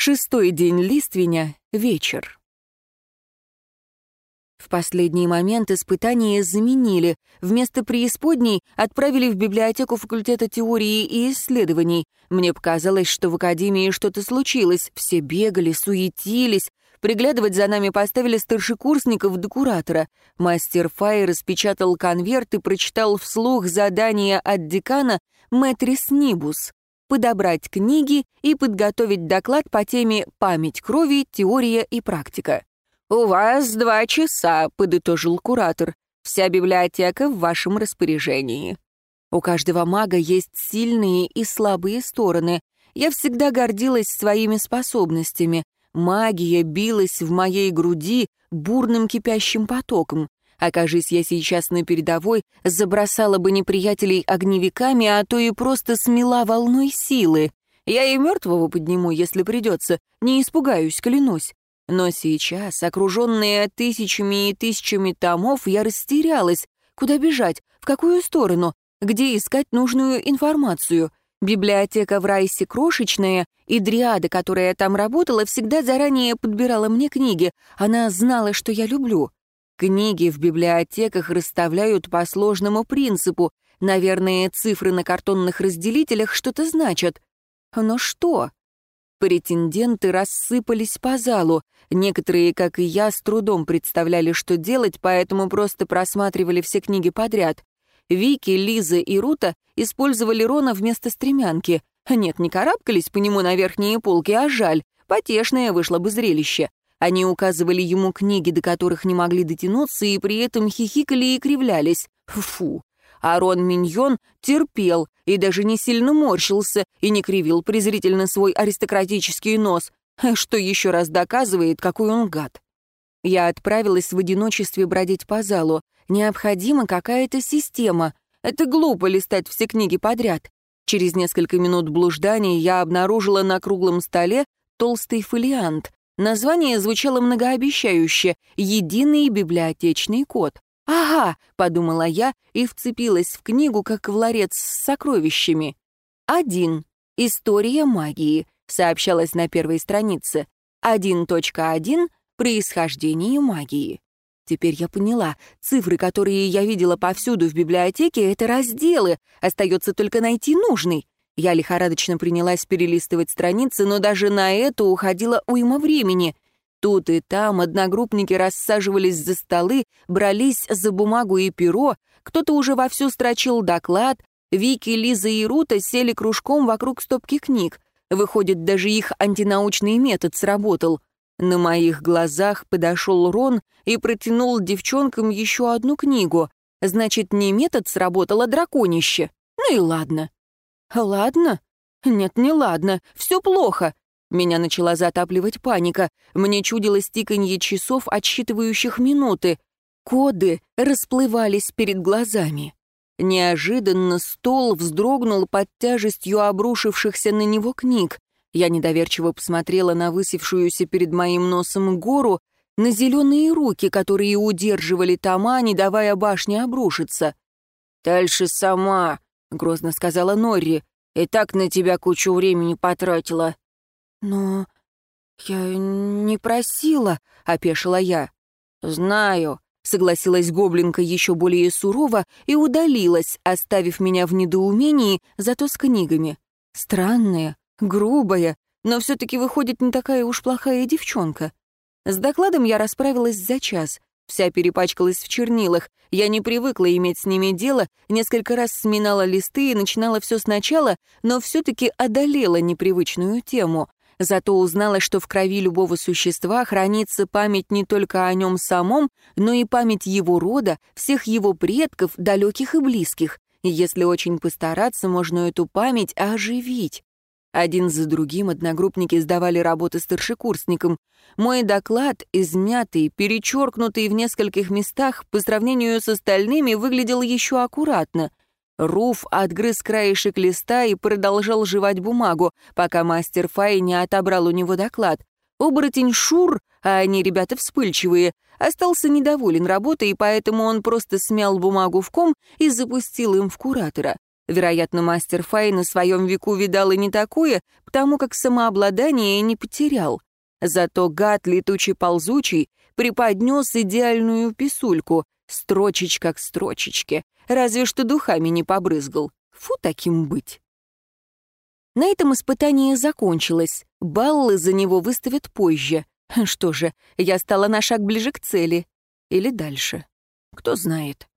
Шестой день лиственя, вечер. В последний момент испытания заменили. Вместо преисподней отправили в библиотеку факультета теории и исследований. Мне показалось, что в академии что-то случилось. Все бегали, суетились. Приглядывать за нами поставили старшекурсников до куратора. Мастер Фай распечатал конверт и прочитал вслух задание от декана Мэтрис Нибус подобрать книги и подготовить доклад по теме «Память крови, теория и практика». «У вас два часа», — подытожил куратор. «Вся библиотека в вашем распоряжении». У каждого мага есть сильные и слабые стороны. Я всегда гордилась своими способностями. Магия билась в моей груди бурным кипящим потоком. Окажись я сейчас на передовой, забросала бы неприятелей огневиками, а то и просто смела волной силы. Я и мертвого подниму, если придется, не испугаюсь, клянусь. Но сейчас, окруженная тысячами и тысячами томов, я растерялась. Куда бежать? В какую сторону? Где искать нужную информацию? Библиотека в Райсе крошечная, и Дриада, которая там работала, всегда заранее подбирала мне книги. Она знала, что я люблю. Книги в библиотеках расставляют по сложному принципу. Наверное, цифры на картонных разделителях что-то значат. Но что? Претенденты рассыпались по залу. Некоторые, как и я, с трудом представляли, что делать, поэтому просто просматривали все книги подряд. Вики, Лиза и Рута использовали Рона вместо стремянки. Нет, не карабкались по нему на верхние полки, а жаль. Потешное вышло бы зрелище. Они указывали ему книги, до которых не могли дотянуться, и при этом хихикали и кривлялись. Фу. Арон Миньон терпел и даже не сильно морщился и не кривил презрительно свой аристократический нос, что еще раз доказывает, какой он гад. Я отправилась в одиночестве бродить по залу. Необходима какая-то система. Это глупо листать все книги подряд. Через несколько минут блужданий я обнаружила на круглом столе толстый фолиант. Название звучало многообещающе «Единый библиотечный код». «Ага», — подумала я и вцепилась в книгу, как в ларец с сокровищами. «Один. История магии», — сообщалось на первой странице. «1.1. Происхождение магии». Теперь я поняла, цифры, которые я видела повсюду в библиотеке, — это разделы, остается только найти нужный. Я лихорадочно принялась перелистывать страницы, но даже на это уходило уйма времени. Тут и там одногруппники рассаживались за столы, брались за бумагу и перо, кто-то уже вовсю строчил доклад, Вики, Лиза и Рута сели кружком вокруг стопки книг. Выходит, даже их антинаучный метод сработал. На моих глазах подошел Рон и протянул девчонкам еще одну книгу. Значит, не метод сработал, а драконище. Ну и ладно. «Ладно? Нет, не ладно. Все плохо». Меня начала затапливать паника. Мне чудилось тиканье часов, отсчитывающих минуты. Коды расплывались перед глазами. Неожиданно стол вздрогнул под тяжестью обрушившихся на него книг. Я недоверчиво посмотрела на высевшуюся перед моим носом гору, на зеленые руки, которые удерживали тома, не давая башне обрушиться. «Дальше сама», — грозно сказала Норри. «И так на тебя кучу времени потратила». «Но я не просила», — опешила я. «Знаю», — согласилась гоблинка еще более сурово и удалилась, оставив меня в недоумении, зато с книгами. Странная, грубая, но все-таки выходит не такая уж плохая девчонка. С докладом я расправилась за час. Вся перепачкалась в чернилах. Я не привыкла иметь с ними дело, несколько раз сминала листы и начинала все сначала, но все-таки одолела непривычную тему. Зато узнала, что в крови любого существа хранится память не только о нем самом, но и память его рода, всех его предков, далеких и близких. И если очень постараться, можно эту память оживить. Один за другим одногруппники сдавали работы старшекурсникам. Мой доклад, измятый, перечеркнутый в нескольких местах, по сравнению с остальными, выглядел еще аккуратно. Руф отгрыз краешек листа и продолжал жевать бумагу, пока мастер Фай не отобрал у него доклад. Оборотень Шур, а они ребята вспыльчивые, остался недоволен работой, поэтому он просто смял бумагу в ком и запустил им в куратора. Вероятно, мастер Фай на своем веку видал и не такое, потому как самообладание не потерял. Зато гад летучий ползучий преподнес идеальную писульку, строчечка к строчечке, разве что духами не побрызгал. Фу таким быть. На этом испытание закончилось. Баллы за него выставят позже. Что же, я стала на шаг ближе к цели. Или дальше. Кто знает.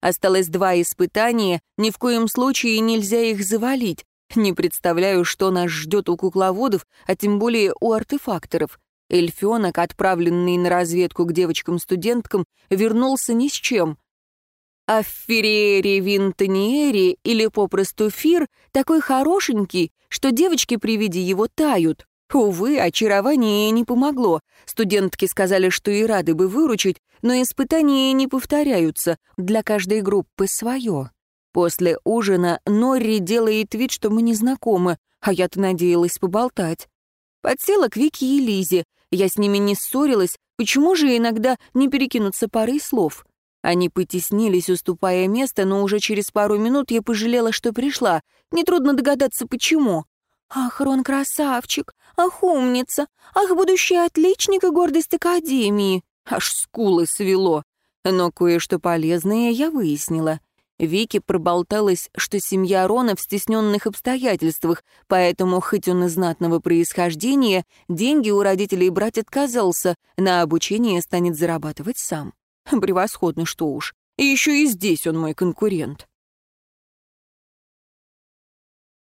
Осталось два испытания, ни в коем случае нельзя их завалить. Не представляю, что нас ждет у кукловодов, а тем более у артефакторов. Эльфенок, отправленный на разведку к девочкам-студенткам, вернулся ни с чем. А Ферриере Винтониере или попросту Фир такой хорошенький, что девочки при виде его тают. Увы, очарование не помогло. Студентки сказали, что и рады бы выручить, но испытания не повторяются, для каждой группы свое. После ужина Норри делает вид, что мы не знакомы, а я-то надеялась поболтать. Подсела к Вике и Лизе. Я с ними не ссорилась, почему же иногда не перекинуться парой слов? Они потеснились, уступая место, но уже через пару минут я пожалела, что пришла. Нетрудно догадаться, почему. «Ах, Рон красавчик! Ах, умница! Ах, будущий отличник и гордость Академии!» Аж скулы свело. Но кое-что полезное я выяснила. Вики проболталась, что семья Рона в стесненных обстоятельствах, поэтому, хоть он и знатного происхождения, деньги у родителей брать отказался, на обучение станет зарабатывать сам. Превосходно, что уж. И еще и здесь он мой конкурент.